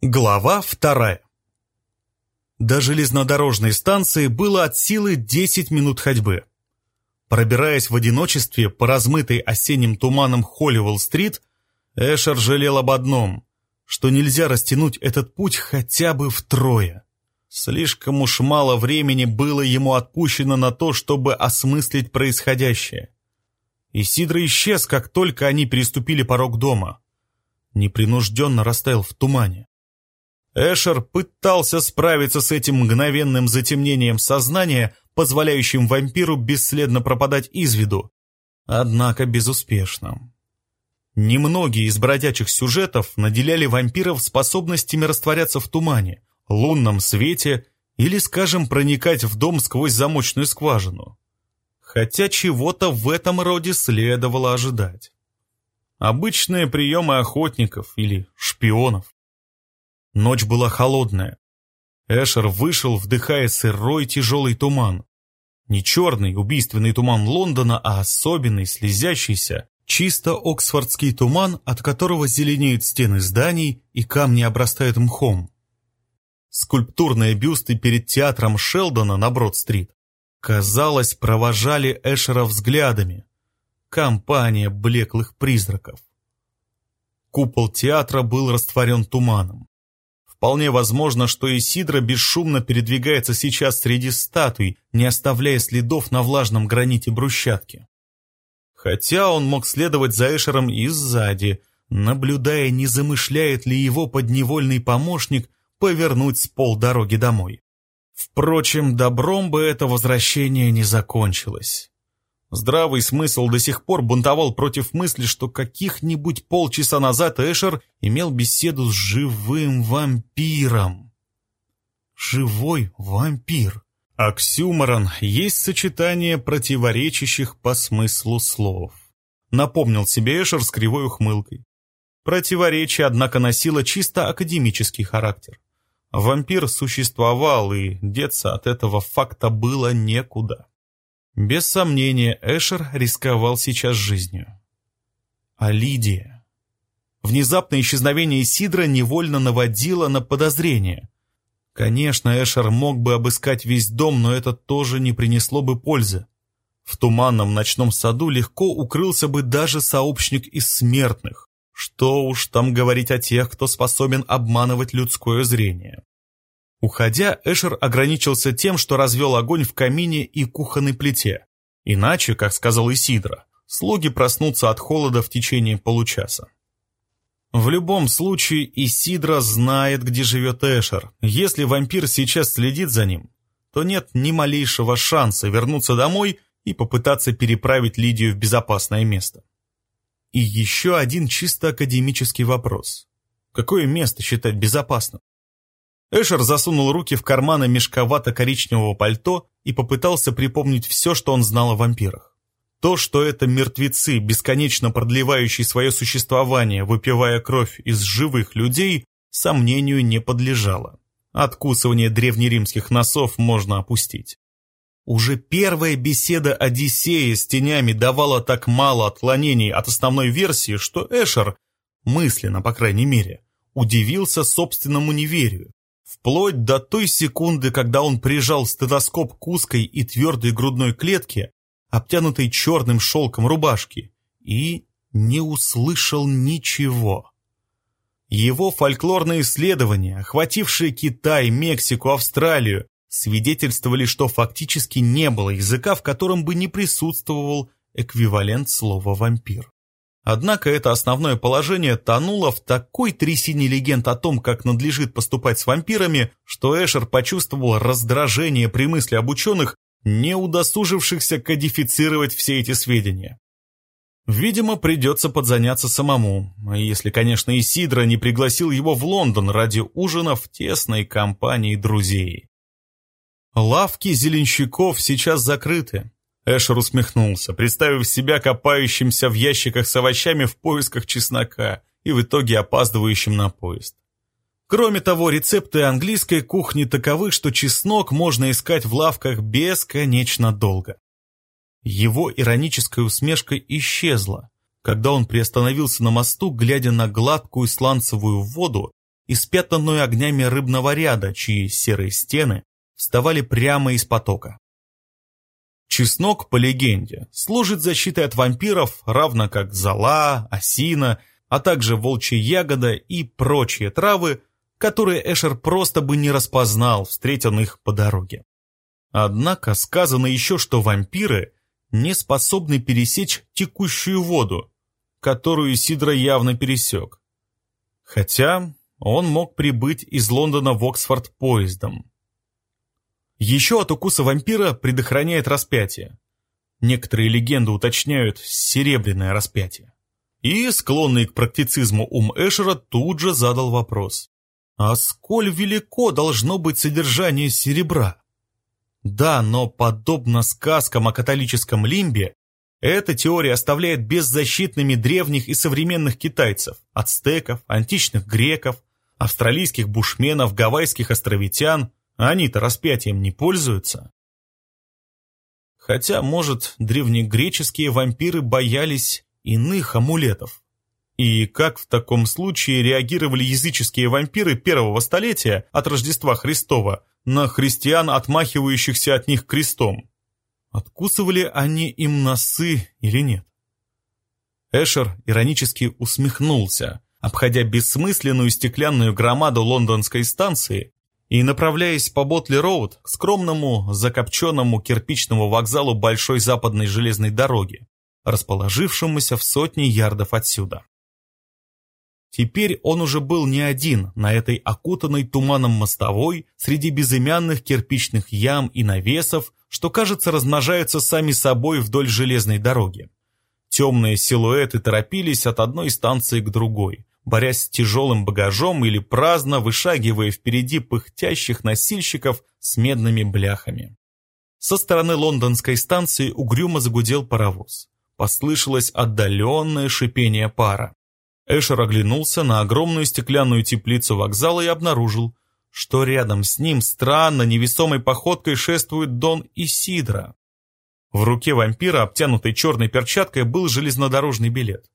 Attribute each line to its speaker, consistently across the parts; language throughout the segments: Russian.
Speaker 1: Глава вторая. До железнодорожной станции было от силы 10 минут ходьбы. Пробираясь в одиночестве по размытой осенним туманом Холливелл-стрит, Эшер жалел об одном, что нельзя растянуть этот путь хотя бы втрое. Слишком уж мало времени было ему отпущено на то, чтобы осмыслить происходящее. Исидро исчез, как только они переступили порог дома. Непринужденно растаял в тумане. Эшер пытался справиться с этим мгновенным затемнением сознания, позволяющим вампиру бесследно пропадать из виду. Однако безуспешно. Немногие из бродячих сюжетов наделяли вампиров способностями растворяться в тумане, лунном свете или, скажем, проникать в дом сквозь замочную скважину. Хотя чего-то в этом роде следовало ожидать. Обычные приемы охотников или шпионов. Ночь была холодная. Эшер вышел, вдыхая сырой тяжелый туман. Не черный убийственный туман Лондона, а особенный, слезящийся, чисто оксфордский туман, от которого зеленеют стены зданий и камни обрастают мхом. Скульптурные бюсты перед театром Шелдона на Брод-стрит, казалось, провожали Эшера взглядами. Компания блеклых призраков. Купол театра был растворен туманом. Вполне возможно, что Исидра бесшумно передвигается сейчас среди статуй, не оставляя следов на влажном граните брусчатки. Хотя он мог следовать за Эшером и сзади, наблюдая, не замышляет ли его подневольный помощник повернуть с полдороги домой. Впрочем, добром бы это возвращение не закончилось. Здравый смысл до сих пор бунтовал против мысли, что каких-нибудь полчаса назад Эшер имел беседу с живым вампиром. Живой вампир. Оксюморон есть сочетание противоречащих по смыслу слов. Напомнил себе Эшер с кривой ухмылкой. Противоречие, однако, носило чисто академический характер. Вампир существовал, и деться от этого факта было некуда. Без сомнения, Эшер рисковал сейчас жизнью. А Лидия? Внезапное исчезновение Сидра невольно наводило на подозрение. Конечно, Эшер мог бы обыскать весь дом, но это тоже не принесло бы пользы. В туманном ночном саду легко укрылся бы даже сообщник из смертных. Что уж там говорить о тех, кто способен обманывать людское зрение. Уходя, Эшер ограничился тем, что развел огонь в камине и кухонной плите. Иначе, как сказал Исидра, слуги проснутся от холода в течение получаса. В любом случае, Исидра знает, где живет Эшер. Если вампир сейчас следит за ним, то нет ни малейшего шанса вернуться домой и попытаться переправить Лидию в безопасное место. И еще один чисто академический вопрос. Какое место считать безопасным? Эшер засунул руки в карманы мешковато-коричневого пальто и попытался припомнить все, что он знал о вампирах. То, что это мертвецы, бесконечно продлевающие свое существование, выпивая кровь из живых людей, сомнению не подлежало. Откусывание древнеримских носов можно опустить. Уже первая беседа Одиссея с тенями давала так мало отклонений от основной версии, что Эшер, мысленно, по крайней мере, удивился собственному неверию. Вплоть до той секунды, когда он прижал стетоскоп к узкой и твердой грудной клетке, обтянутой черным шелком рубашки, и не услышал ничего. Его фольклорные исследования, охватившие Китай, Мексику, Австралию, свидетельствовали, что фактически не было языка, в котором бы не присутствовал эквивалент слова «вампир». Однако это основное положение тонуло в такой трясине легенд о том, как надлежит поступать с вампирами, что Эшер почувствовал раздражение при мысли об ученых, не удосужившихся кодифицировать все эти сведения. Видимо, придется подзаняться самому, если, конечно, Исидро не пригласил его в Лондон ради ужина в тесной компании друзей. Лавки зеленщиков сейчас закрыты, Эшер усмехнулся, представив себя копающимся в ящиках с овощами в поисках чеснока и в итоге опаздывающим на поезд. Кроме того, рецепты английской кухни таковы, что чеснок можно искать в лавках бесконечно долго. Его ироническая усмешка исчезла, когда он приостановился на мосту, глядя на гладкую сланцевую воду испятнанную огнями рыбного ряда, чьи серые стены вставали прямо из потока. Чеснок, по легенде, служит защитой от вампиров, равно как зола, осина, а также волчья ягода и прочие травы, которые Эшер просто бы не распознал, встретил их по дороге. Однако сказано еще, что вампиры не способны пересечь текущую воду, которую Сидра явно пересек. Хотя он мог прибыть из Лондона в Оксфорд поездом. Еще от укуса вампира предохраняет распятие. Некоторые легенды уточняют серебряное распятие. И, склонный к практицизму ум Эшера, тут же задал вопрос. А сколь велико должно быть содержание серебра? Да, но подобно сказкам о католическом лимбе, эта теория оставляет беззащитными древних и современных китайцев, ацтеков, античных греков, австралийских бушменов, гавайских островитян, они-то распятием не пользуются. Хотя, может, древнегреческие вампиры боялись иных амулетов. И как в таком случае реагировали языческие вампиры первого столетия от Рождества Христова на христиан, отмахивающихся от них крестом? Откусывали они им носы или нет? Эшер иронически усмехнулся, обходя бессмысленную стеклянную громаду лондонской станции и направляясь по Ботли-Роуд к скромному, закопченному кирпичному вокзалу Большой Западной железной дороги, расположившемуся в сотни ярдов отсюда. Теперь он уже был не один на этой окутанной туманом мостовой среди безымянных кирпичных ям и навесов, что, кажется, размножаются сами собой вдоль железной дороги. Темные силуэты торопились от одной станции к другой, борясь с тяжелым багажом или праздно вышагивая впереди пыхтящих носильщиков с медными бляхами. Со стороны лондонской станции угрюмо загудел паровоз. Послышалось отдаленное шипение пара. Эшер оглянулся на огромную стеклянную теплицу вокзала и обнаружил, что рядом с ним странно невесомой походкой шествует Дон Исидра. В руке вампира, обтянутой черной перчаткой, был железнодорожный билет.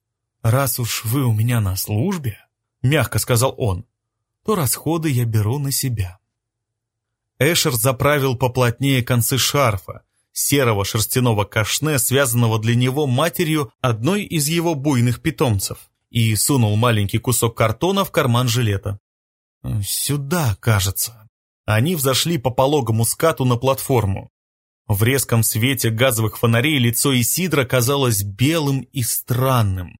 Speaker 1: «Раз уж вы у меня на службе», — мягко сказал он, — «то расходы я беру на себя». Эшер заправил поплотнее концы шарфа, серого шерстяного кашне, связанного для него матерью одной из его буйных питомцев, и сунул маленький кусок картона в карман жилета. «Сюда, кажется». Они взошли по пологому скату на платформу. В резком свете газовых фонарей лицо Исидра казалось белым и странным.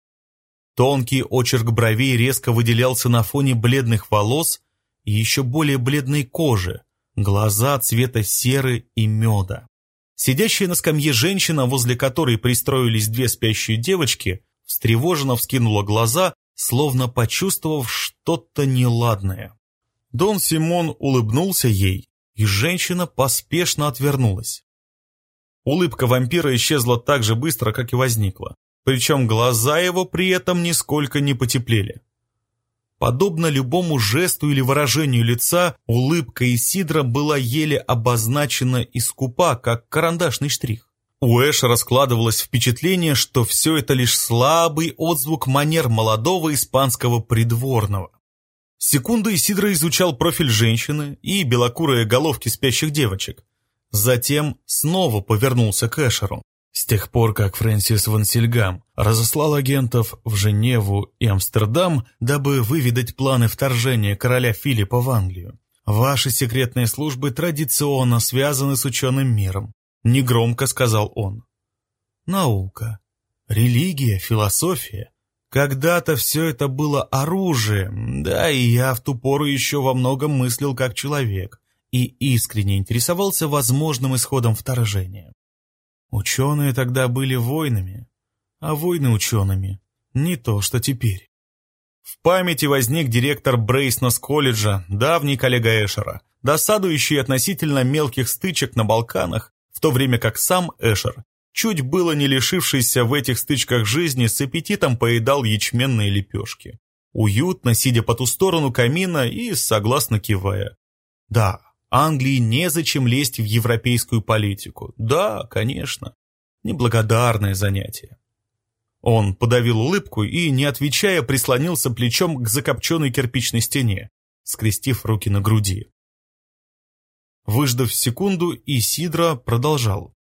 Speaker 1: Тонкий очерк бровей резко выделялся на фоне бледных волос и еще более бледной кожи, глаза цвета серы и меда. Сидящая на скамье женщина, возле которой пристроились две спящие девочки, встревоженно вскинула глаза, словно почувствовав что-то неладное. Дон Симон улыбнулся ей, и женщина поспешно отвернулась. Улыбка вампира исчезла так же быстро, как и возникла причем глаза его при этом нисколько не потеплели. Подобно любому жесту или выражению лица, улыбка Исидра была еле обозначена и скупа, как карандашный штрих. У Эша раскладывалось впечатление, что все это лишь слабый отзвук манер молодого испанского придворного. Секунду Исидро изучал профиль женщины и белокурые головки спящих девочек. Затем снова повернулся к Эшеру. С тех пор, как Фрэнсис Вансельгам разослал агентов в Женеву и Амстердам, дабы выведать планы вторжения короля Филиппа в Англию, ваши секретные службы традиционно связаны с ученым миром, негромко сказал он. Наука, религия, философия. Когда-то все это было оружием, да и я в ту пору еще во многом мыслил как человек и искренне интересовался возможным исходом вторжения. Ученые тогда были воинами, а войны учеными. Не то, что теперь. В памяти возник директор Брейснос колледжа, давний коллега Эшера, досадующий относительно мелких стычек на Балканах, в то время как сам Эшер, чуть было не лишившийся в этих стычках жизни, с аппетитом поедал ячменные лепешки. Уютно, сидя по ту сторону камина и согласно кивая. Да, Англии незачем лезть в европейскую политику. Да, конечно. Неблагодарное занятие. Он подавил улыбку и, не отвечая, прислонился плечом к закопченной кирпичной стене, скрестив руки на груди. Выждав секунду, Исидро продолжал.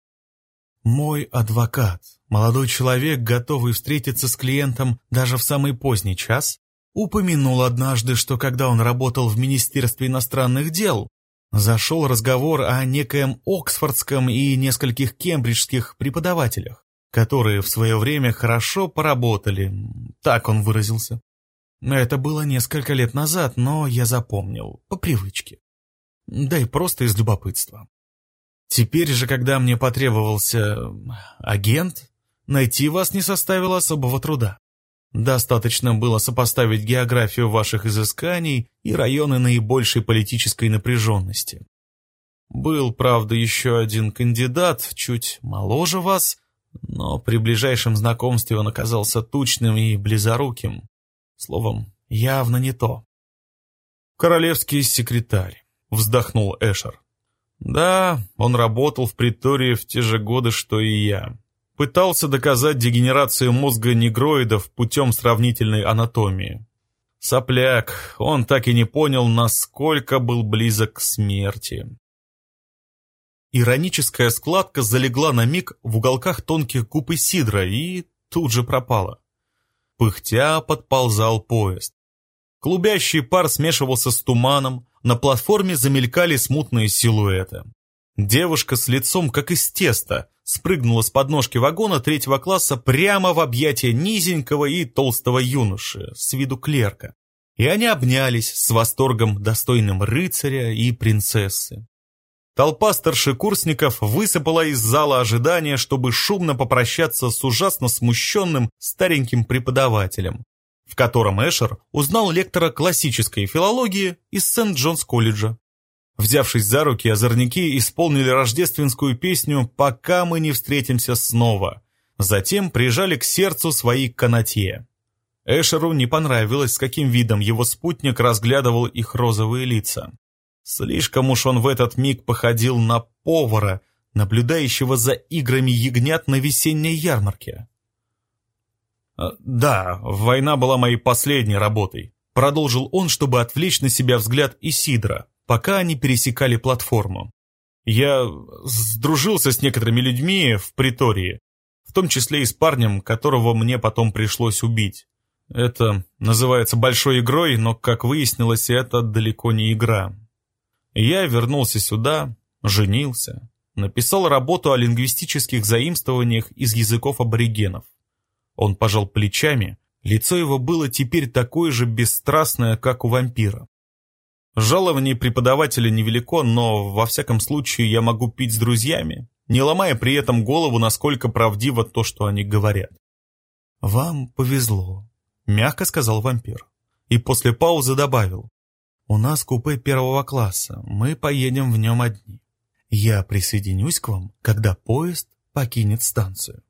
Speaker 1: «Мой адвокат, молодой человек, готовый встретиться с клиентом даже в самый поздний час, упомянул однажды, что когда он работал в Министерстве иностранных дел, зашел разговор о некоем оксфордском и нескольких кембриджских преподавателях, которые в свое время хорошо поработали, так он выразился. Это было несколько лет назад, но я запомнил, по привычке. Да и просто из любопытства. Теперь же, когда мне потребовался агент, найти вас не составило особого труда. Достаточно было сопоставить географию ваших изысканий и районы наибольшей политической напряженности. Был, правда, еще один кандидат, чуть моложе вас, но при ближайшем знакомстве он оказался тучным и близоруким. Словом, явно не то. «Королевский секретарь», — вздохнул Эшер. «Да, он работал в притории в те же годы, что и я пытался доказать дегенерацию мозга негроидов путем сравнительной анатомии. Сопляк, он так и не понял, насколько был близок к смерти. Ироническая складка залегла на миг в уголках тонких губ Исидра и тут же пропала. Пыхтя подползал поезд. Клубящий пар смешивался с туманом, на платформе замелькали смутные силуэты. Девушка с лицом как из теста спрыгнула с подножки вагона третьего класса прямо в объятия низенького и толстого юноши, с виду клерка. И они обнялись с восторгом достойным рыцаря и принцессы. Толпа старшекурсников высыпала из зала ожидания, чтобы шумно попрощаться с ужасно смущенным стареньким преподавателем, в котором Эшер узнал лектора классической филологии из Сент-Джонс-колледжа. Взявшись за руки, озорники исполнили рождественскую песню «Пока мы не встретимся снова». Затем прижали к сердцу свои канатье. Эшеру не понравилось, с каким видом его спутник разглядывал их розовые лица. Слишком уж он в этот миг походил на повара, наблюдающего за играми ягнят на весенней ярмарке. «А, «Да, война была моей последней работой», — продолжил он, чтобы отвлечь на себя взгляд Исидра пока они пересекали платформу. Я сдружился с некоторыми людьми в притории, в том числе и с парнем, которого мне потом пришлось убить. Это называется большой игрой, но, как выяснилось, это далеко не игра. Я вернулся сюда, женился, написал работу о лингвистических заимствованиях из языков аборигенов. Он пожал плечами, лицо его было теперь такое же бесстрастное, как у вампира. Жалование преподавателя невелико, но во всяком случае я могу пить с друзьями, не ломая при этом голову, насколько правдиво то, что они говорят. «Вам повезло», — мягко сказал вампир. И после паузы добавил. «У нас купе первого класса, мы поедем в нем одни. Я присоединюсь к вам, когда поезд покинет станцию».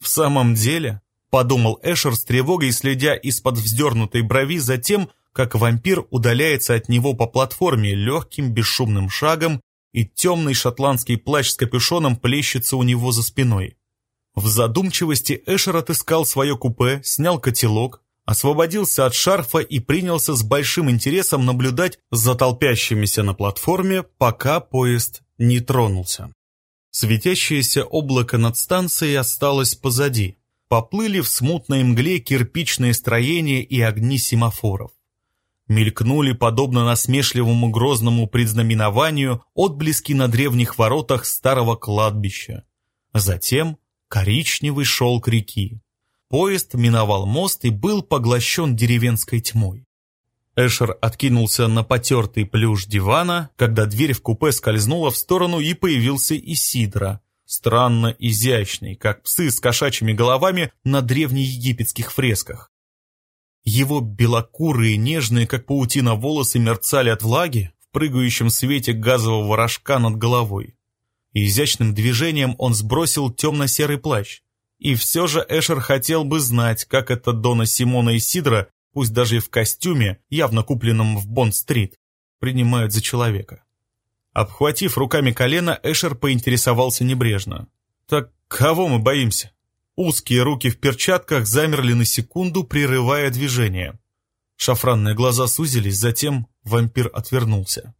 Speaker 1: «В самом деле?» — подумал Эшер с тревогой, следя из-под вздернутой брови за тем, как вампир удаляется от него по платформе легким бесшумным шагом, и темный шотландский плащ с капюшоном плещется у него за спиной. В задумчивости Эшер отыскал свое купе, снял котелок, освободился от шарфа и принялся с большим интересом наблюдать за толпящимися на платформе, пока поезд не тронулся. Светящееся облако над станцией осталось позади. Поплыли в смутной мгле кирпичные строения и огни семафоров мелькнули, подобно насмешливому грозному предзнаменованию, отблески на древних воротах старого кладбища. Затем коричневый шелк реки. Поезд миновал мост и был поглощен деревенской тьмой. Эшер откинулся на потертый плюш дивана, когда дверь в купе скользнула в сторону и появился Исидра, странно изящный, как псы с кошачьими головами на древнеегипетских фресках. Его белокурые, нежные, как паутина, волосы мерцали от влаги в прыгающем свете газового рожка над головой. Изящным движением он сбросил темно-серый плащ. И все же Эшер хотел бы знать, как это Дона Симона и Сидра, пусть даже и в костюме, явно купленном в Бонд-стрит, принимают за человека. Обхватив руками колено, Эшер поинтересовался небрежно. «Так кого мы боимся?» Узкие руки в перчатках замерли на секунду, прерывая движение. Шафранные глаза сузились, затем вампир отвернулся.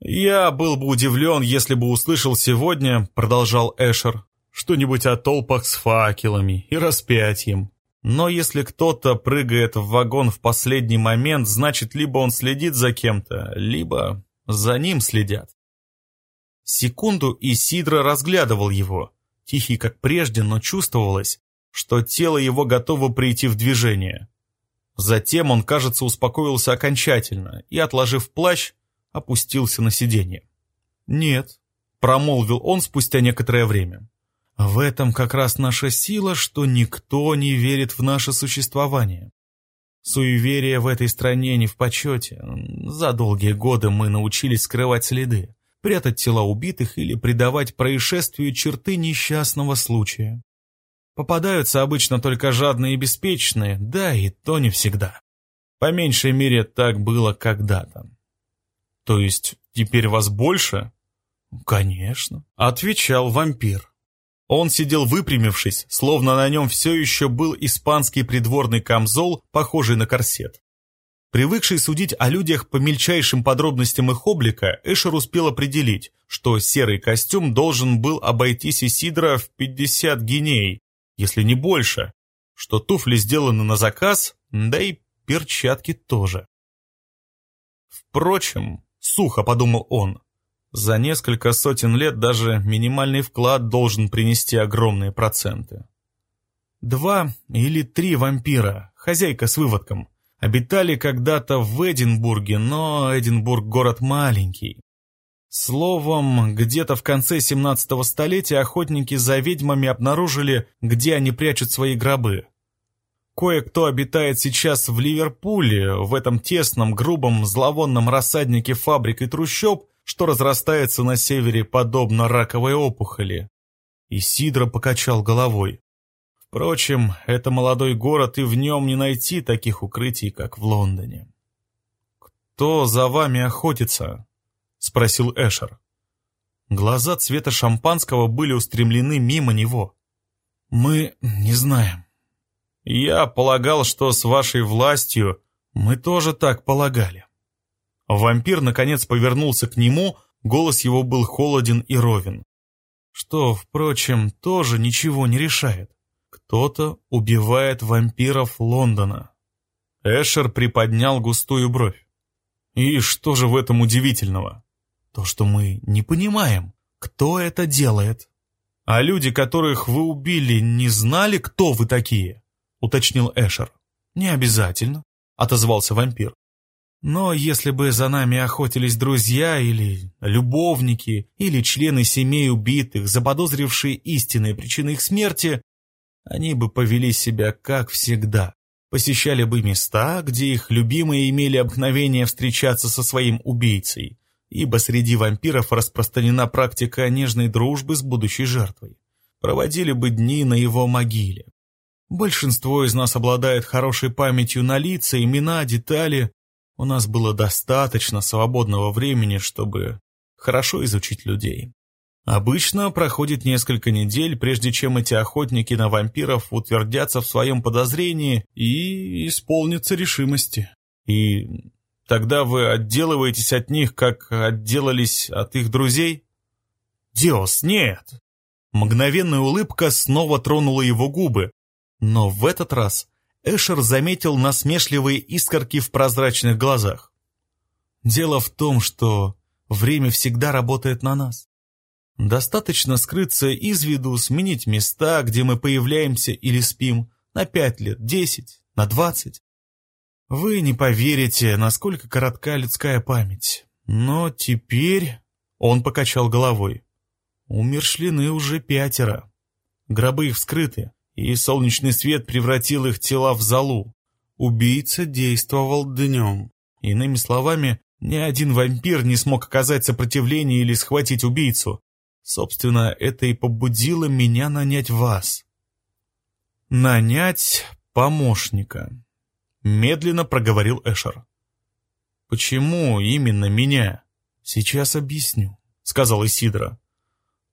Speaker 1: «Я был бы удивлен, если бы услышал сегодня, — продолжал Эшер, — что-нибудь о толпах с факелами и распятием. Но если кто-то прыгает в вагон в последний момент, значит, либо он следит за кем-то, либо за ним следят. Секунду Исидро разглядывал его, тихий как прежде, но чувствовалось, что тело его готово прийти в движение. Затем он, кажется, успокоился окончательно и, отложив плащ, опустился на сиденье. «Нет», — промолвил он спустя некоторое время, в этом как раз наша сила, что никто не верит в наше существование. Суеверие в этой стране не в почете. За долгие годы мы научились скрывать следы, прятать тела убитых или придавать происшествию черты несчастного случая. Попадаются обычно только жадные и беспечные, да и то не всегда. По меньшей мере так было когда-то. То есть теперь вас больше? Конечно, отвечал вампир. Он сидел выпрямившись, словно на нем все еще был испанский придворный камзол, похожий на корсет. Привыкший судить о людях по мельчайшим подробностям их облика, Эшер успел определить, что серый костюм должен был обойтись Исидро в 50 гиней, если не больше, что туфли сделаны на заказ, да и перчатки тоже. Впрочем, сухо подумал он, за несколько сотен лет даже минимальный вклад должен принести огромные проценты. Два или три вампира, хозяйка с выводком, обитали когда-то в Эдинбурге, но Эдинбург город маленький. Словом, где-то в конце 17 столетия охотники за ведьмами обнаружили, где они прячут свои гробы. Кое-кто обитает сейчас в Ливерпуле, в этом тесном, грубом, зловонном рассаднике фабрик и трущоб, что разрастается на севере подобно раковой опухоли. И Сидро покачал головой. Впрочем, это молодой город, и в нем не найти таких укрытий, как в Лондоне. «Кто за вами охотится?» — спросил Эшер. Глаза цвета шампанского были устремлены мимо него. «Мы не знаем». «Я полагал, что с вашей властью мы тоже так полагали». Вампир, наконец, повернулся к нему, голос его был холоден и ровен. Что, впрочем, тоже ничего не решает. Кто-то убивает вампиров Лондона. Эшер приподнял густую бровь. И что же в этом удивительного? То, что мы не понимаем, кто это делает. А люди, которых вы убили, не знали, кто вы такие? Уточнил Эшер. Не обязательно, отозвался вампир. Но если бы за нами охотились друзья или любовники, или члены семей убитых, заподозрившие истинные причины их смерти, они бы повели себя как всегда, посещали бы места, где их любимые имели обыкновение встречаться со своим убийцей, ибо среди вампиров распространена практика нежной дружбы с будущей жертвой. Проводили бы дни на его могиле. Большинство из нас обладает хорошей памятью на лица, имена, детали, у нас было достаточно свободного времени, чтобы хорошо изучить людей. Обычно проходит несколько недель, прежде чем эти охотники на вампиров утвердятся в своем подозрении и исполнятся решимости. И тогда вы отделываетесь от них, как отделались от их друзей? Диос, нет! Мгновенная улыбка снова тронула его губы, но в этот раз Эшер заметил насмешливые искорки в прозрачных глазах. «Дело в том, что время всегда работает на нас. Достаточно скрыться из виду, сменить места, где мы появляемся или спим, на пять лет, десять, на двадцать. Вы не поверите, насколько коротка людская память. Но теперь...» Он покачал головой. «Умершлены уже пятеро. Гробы их вскрыты и солнечный свет превратил их тела в золу. Убийца действовал днем. Иными словами, ни один вампир не смог оказать сопротивление или схватить убийцу. Собственно, это и побудило меня нанять вас. Нанять помощника. Медленно проговорил Эшер. Почему именно меня? Сейчас объясню, сказал Исидра.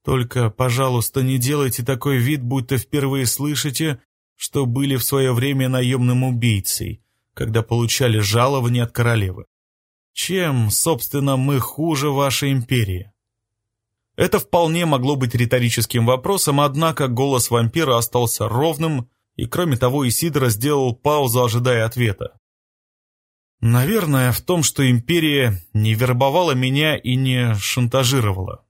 Speaker 1: Только, пожалуйста, не делайте такой вид, будто впервые слышите, что были в свое время наемным убийцей, когда получали жалование от королевы. Чем, собственно, мы хуже вашей империи? Это вполне могло быть риторическим вопросом, однако голос вампира остался ровным, и кроме того Исидора сделал паузу, ожидая ответа. Наверное, в том, что империя не вербовала меня и не шантажировала.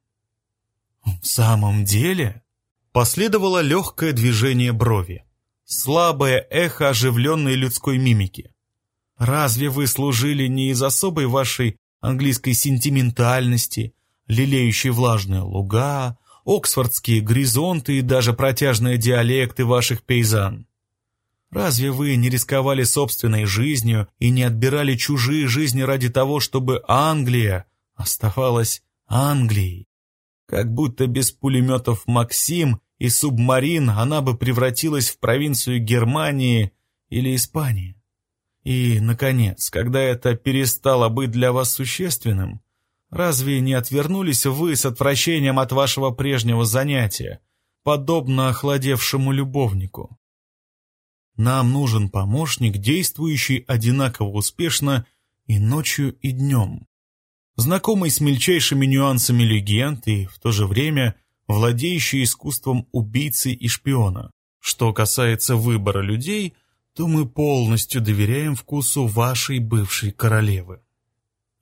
Speaker 1: В самом деле? Последовало легкое движение брови. Слабое эхо оживленной людской мимики. Разве вы служили не из особой вашей английской сентиментальности, лелеющей влажные луга, оксфордские горизонты и даже протяжные диалекты ваших пейзан? Разве вы не рисковали собственной жизнью и не отбирали чужие жизни ради того, чтобы Англия оставалась Англией? Как будто без пулеметов «Максим» и «Субмарин» она бы превратилась в провинцию Германии или Испании. И, наконец, когда это перестало быть для вас существенным, разве не отвернулись вы с отвращением от вашего прежнего занятия, подобно охладевшему любовнику? Нам нужен помощник, действующий одинаково успешно и ночью, и днем. Знакомый с мельчайшими нюансами легенд и в то же время владеющий искусством убийцы и шпиона. Что касается выбора людей, то мы полностью доверяем вкусу вашей бывшей королевы.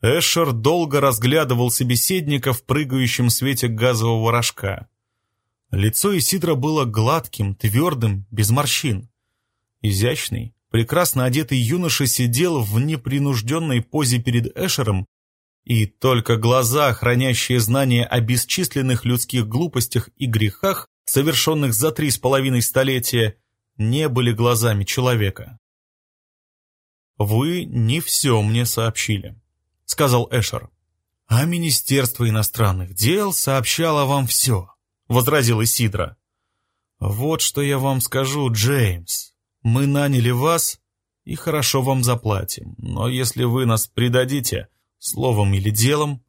Speaker 1: Эшер долго разглядывал собеседника в прыгающем свете газового рожка. Лицо Исидра было гладким, твердым, без морщин. Изящный, прекрасно одетый юноша сидел в непринужденной позе перед Эшером, и только глаза, хранящие знания о бесчисленных людских глупостях и грехах, совершенных за три с половиной столетия, не были глазами человека. «Вы не все мне сообщили», — сказал Эшер. «А Министерство иностранных дел сообщало вам все», — возразил Исидра. «Вот что я вам скажу, Джеймс. Мы наняли вас и хорошо вам заплатим, но если вы нас предадите, словом или делом,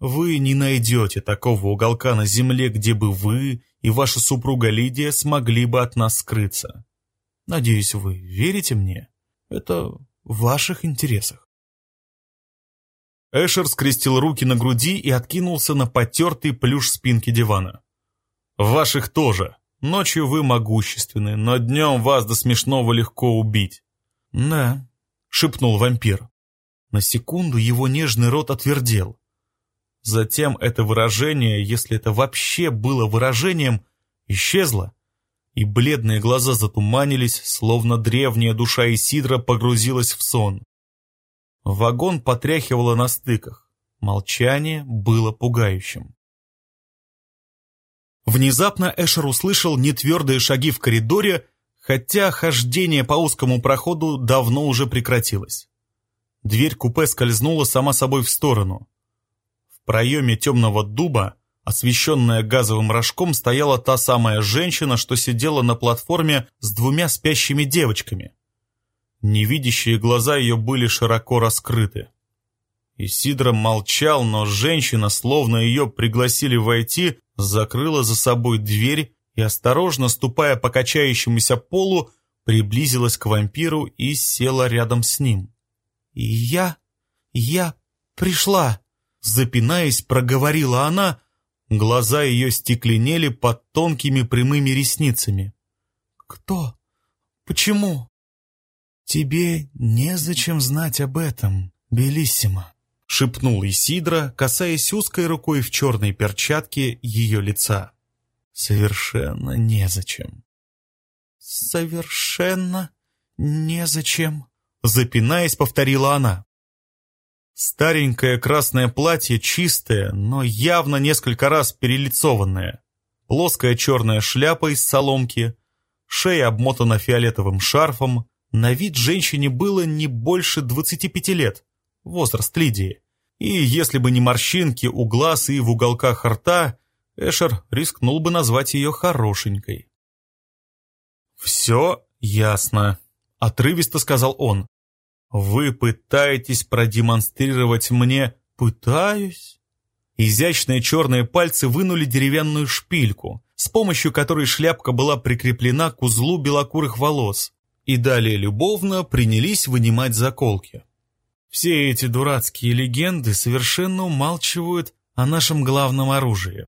Speaker 1: вы не найдете такого уголка на земле, где бы вы и ваша супруга Лидия смогли бы от нас скрыться. Надеюсь, вы верите мне? Это в ваших интересах. Эшер скрестил руки на груди и откинулся на потертый плюш спинки дивана. «В ваших тоже», Ночью вы могущественны, но днем вас до смешного легко убить». «Да», — шепнул вампир. На секунду его нежный рот отвердел. Затем это выражение, если это вообще было выражением, исчезло, и бледные глаза затуманились, словно древняя душа Исидра погрузилась в сон. Вагон потряхивало на стыках. Молчание было пугающим. Внезапно Эшер услышал нетвердые шаги в коридоре, хотя хождение по узкому проходу давно уже прекратилось. Дверь купе скользнула сама собой в сторону. В проеме темного дуба, освещенная газовым рожком, стояла та самая женщина, что сидела на платформе с двумя спящими девочками. Невидящие глаза ее были широко раскрыты. Исидро молчал, но женщина, словно ее пригласили войти, закрыла за собой дверь и, осторожно ступая по качающемуся полу, приблизилась к вампиру и села рядом с ним. «И я... я пришла!» Запинаясь, проговорила она, глаза ее стекленели под тонкими прямыми ресницами. «Кто? Почему?» «Тебе незачем знать об этом, Белиссима», — шепнул Исидра, касаясь узкой рукой в черной перчатке ее лица. «Совершенно незачем». «Совершенно незачем», — запинаясь, повторила она. Старенькое красное платье, чистое, но явно несколько раз перелицованное. Плоская черная шляпа из соломки, шея обмотана фиолетовым шарфом. На вид женщине было не больше двадцати пяти лет возраст Лидии. И если бы не морщинки у глаз и в уголках рта, Эшер рискнул бы назвать ее хорошенькой. «Все ясно», — отрывисто сказал он. «Вы пытаетесь продемонстрировать мне...» «Пытаюсь?» Изящные черные пальцы вынули деревянную шпильку, с помощью которой шляпка была прикреплена к узлу белокурых волос. И далее любовно принялись вынимать заколки. Все эти дурацкие легенды совершенно умалчивают о нашем главном оружии.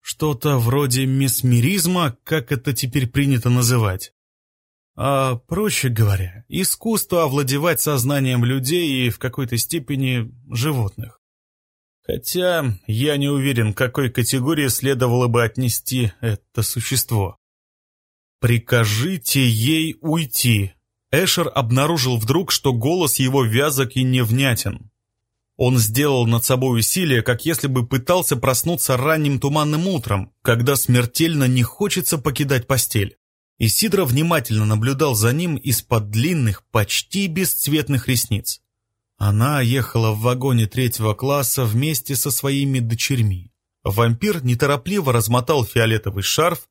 Speaker 1: Что-то вроде месмеризма, как это теперь принято называть. А, проще говоря, искусство овладевать сознанием людей и в какой-то степени животных. Хотя я не уверен, к какой категории следовало бы отнести это существо. «Прикажите ей уйти», Эшер обнаружил вдруг, что голос его вязок и невнятен. Он сделал над собой усилие, как если бы пытался проснуться ранним туманным утром, когда смертельно не хочется покидать постель. И Сидро внимательно наблюдал за ним из-под длинных, почти бесцветных ресниц. Она ехала в вагоне третьего класса вместе со своими дочерьми. Вампир неторопливо размотал фиолетовый шарф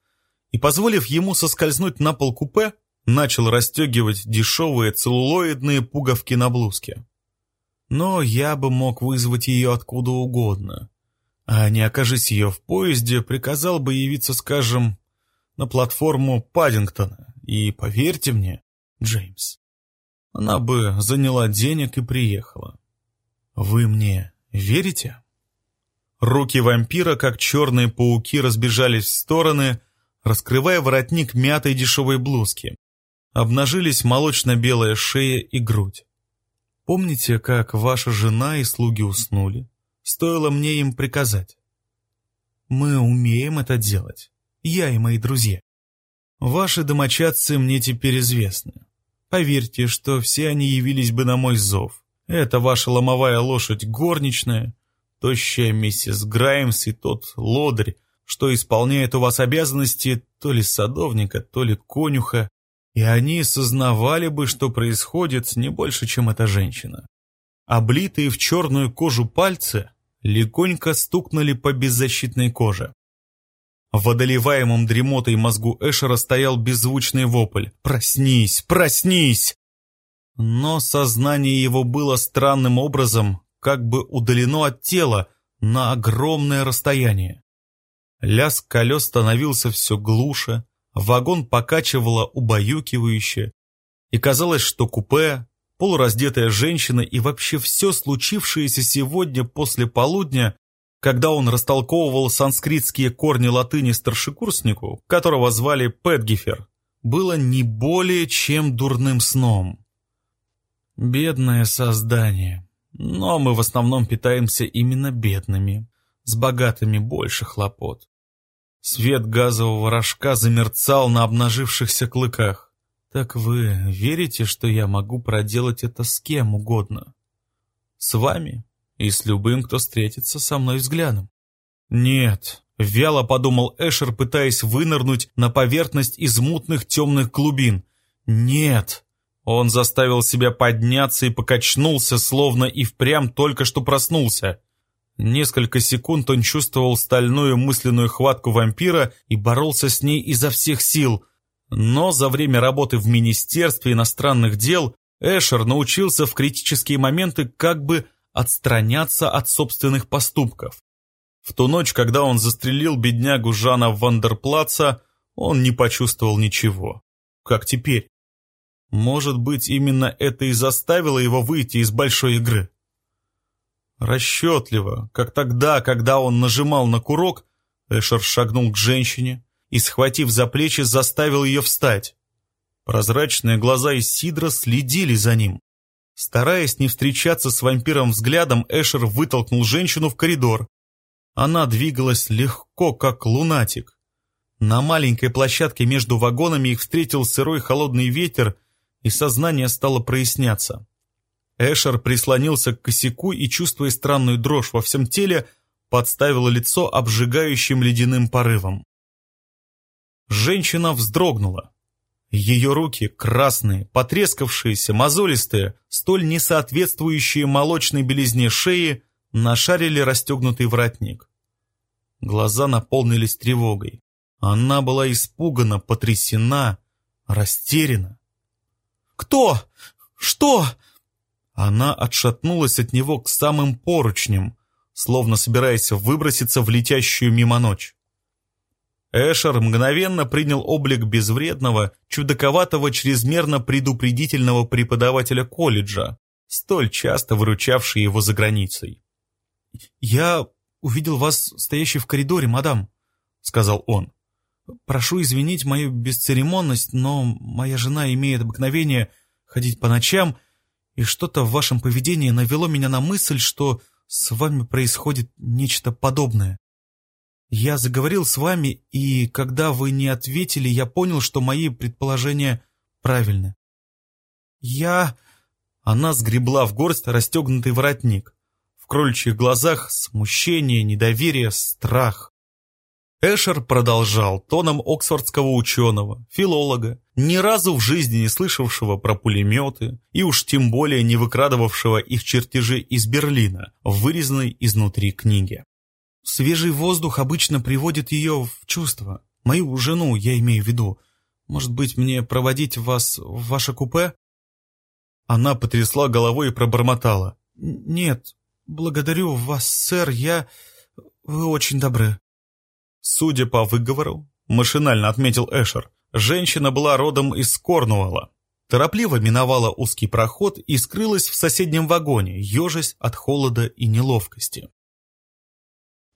Speaker 1: и, позволив ему соскользнуть на пол купе, начал расстегивать дешевые целлулоидные пуговки на блузке. Но я бы мог вызвать ее откуда угодно. А не окажись ее в поезде, приказал бы явиться, скажем, на платформу Паддингтона. И поверьте мне, Джеймс, она бы заняла денег и приехала. Вы мне верите? Руки вампира, как черные пауки, разбежались в стороны, раскрывая воротник мятой дешевой блузки. Обнажились молочно-белая шея и грудь. Помните, как ваша жена и слуги уснули? Стоило мне им приказать. Мы умеем это делать, я и мои друзья. Ваши домочадцы мне теперь известны. Поверьте, что все они явились бы на мой зов. Это ваша ломовая лошадь горничная, тощая миссис Граймс и тот лодырь, что исполняет у вас обязанности то ли садовника, то ли конюха, и они сознавали бы, что происходит не больше, чем эта женщина. Облитые в черную кожу пальцы легонько стукнули по беззащитной коже. В одолеваемом дремотой мозгу Эшера стоял беззвучный вопль «Проснись! Проснись!» Но сознание его было странным образом как бы удалено от тела на огромное расстояние. Лязг колес становился все глуше, Вагон покачивало убаюкивающе, и казалось, что купе, полураздетая женщина и вообще все случившееся сегодня после полудня, когда он растолковывал санскритские корни латыни старшекурснику, которого звали Пэтгифер, было не более чем дурным сном. Бедное создание. Но мы в основном питаемся именно бедными, с богатыми больше хлопот. Свет газового рожка замерцал на обнажившихся клыках. «Так вы верите, что я могу проделать это с кем угодно? С вами и с любым, кто встретится со мной взглядом?» «Нет», — вяло подумал Эшер, пытаясь вынырнуть на поверхность из мутных темных глубин. «Нет». Он заставил себя подняться и покачнулся, словно и впрямь только что проснулся. Несколько секунд он чувствовал стальную мысленную хватку вампира и боролся с ней изо всех сил. Но за время работы в Министерстве иностранных дел Эшер научился в критические моменты как бы отстраняться от собственных поступков. В ту ночь, когда он застрелил беднягу Жана Вандерплаца, он не почувствовал ничего. Как теперь? Может быть, именно это и заставило его выйти из большой игры? Расчетливо, как тогда, когда он нажимал на курок, Эшер шагнул к женщине и, схватив за плечи, заставил ее встать. Прозрачные глаза Исидра следили за ним. Стараясь не встречаться с вампиром взглядом, Эшер вытолкнул женщину в коридор. Она двигалась легко, как лунатик. На маленькой площадке между вагонами их встретил сырой холодный ветер, и сознание стало проясняться. Эшер прислонился к косяку и, чувствуя странную дрожь во всем теле, подставил лицо обжигающим ледяным порывом. Женщина вздрогнула. Ее руки, красные, потрескавшиеся, мозолистые, столь несоответствующие молочной белизне шеи, нашарили расстегнутый воротник. Глаза наполнились тревогой. Она была испугана, потрясена, растеряна. «Кто? Что?» Она отшатнулась от него к самым поручням, словно собираясь выброситься в летящую мимо ночь. Эшер мгновенно принял облик безвредного, чудаковатого, чрезмерно предупредительного преподавателя колледжа, столь часто выручавший его за границей.
Speaker 2: «Я увидел вас стоящей в коридоре, мадам», — сказал он. «Прошу извинить мою бесцеремонность, но моя жена имеет обыкновение ходить по ночам, и что-то в вашем поведении навело меня на мысль, что с вами происходит нечто подобное. Я заговорил с вами, и когда вы не ответили, я понял, что мои предположения правильны. Я... Она сгребла в горсть расстегнутый воротник. В кроличьих глазах смущение, недоверие, страх. Эшер продолжал тоном оксфордского ученого, филолога, ни разу в жизни не слышавшего про пулеметы и уж тем более не выкрадывавшего их чертежи из Берлина в вырезанной изнутри книге. Свежий воздух обычно приводит ее в чувство. Мою жену, я имею в виду. Может быть, мне проводить вас в ваше купе?» Она потрясла головой и пробормотала. «Нет, благодарю вас, сэр, я... Вы очень добры».
Speaker 1: Судя по выговору, машинально отметил Эшер, женщина была родом из Корнуэлла. Торопливо миновала узкий проход и скрылась в соседнем вагоне, ежась от холода и неловкости.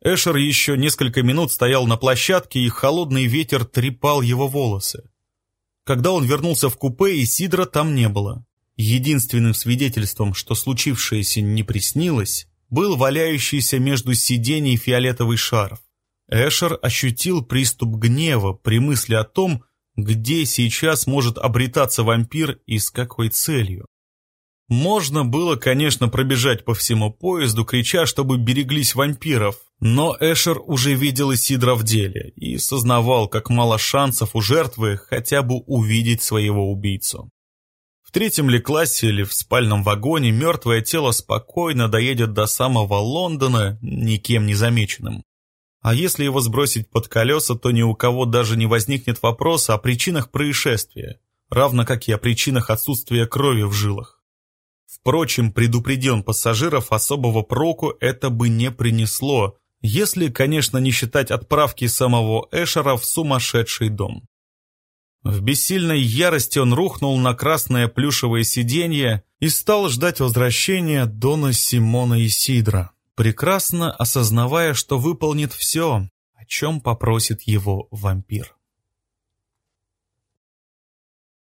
Speaker 1: Эшер еще несколько минут стоял на площадке, и холодный ветер трепал его волосы. Когда он вернулся в купе, Исидра там не было. Единственным свидетельством, что случившееся не приснилось, был валяющийся между сидений фиолетовый шарф. Эшер ощутил приступ гнева при мысли о том, где сейчас может обретаться вампир и с какой целью. Можно было, конечно, пробежать по всему поезду, крича, чтобы береглись вампиров, но Эшер уже видел Исидра в деле и сознавал, как мало шансов у жертвы хотя бы увидеть своего убийцу. В третьем ли классе или в спальном вагоне мертвое тело спокойно доедет до самого Лондона, никем не замеченным. А если его сбросить под колеса, то ни у кого даже не возникнет вопроса о причинах происшествия, равно как и о причинах отсутствия крови в жилах. Впрочем, предупреден пассажиров, особого проку это бы не принесло, если, конечно, не считать отправки самого Эшера в сумасшедший дом. В бессильной ярости он рухнул на красное плюшевое сиденье и стал ждать возвращения Дона Симона Исидра прекрасно осознавая, что выполнит все, о чем попросит его вампир.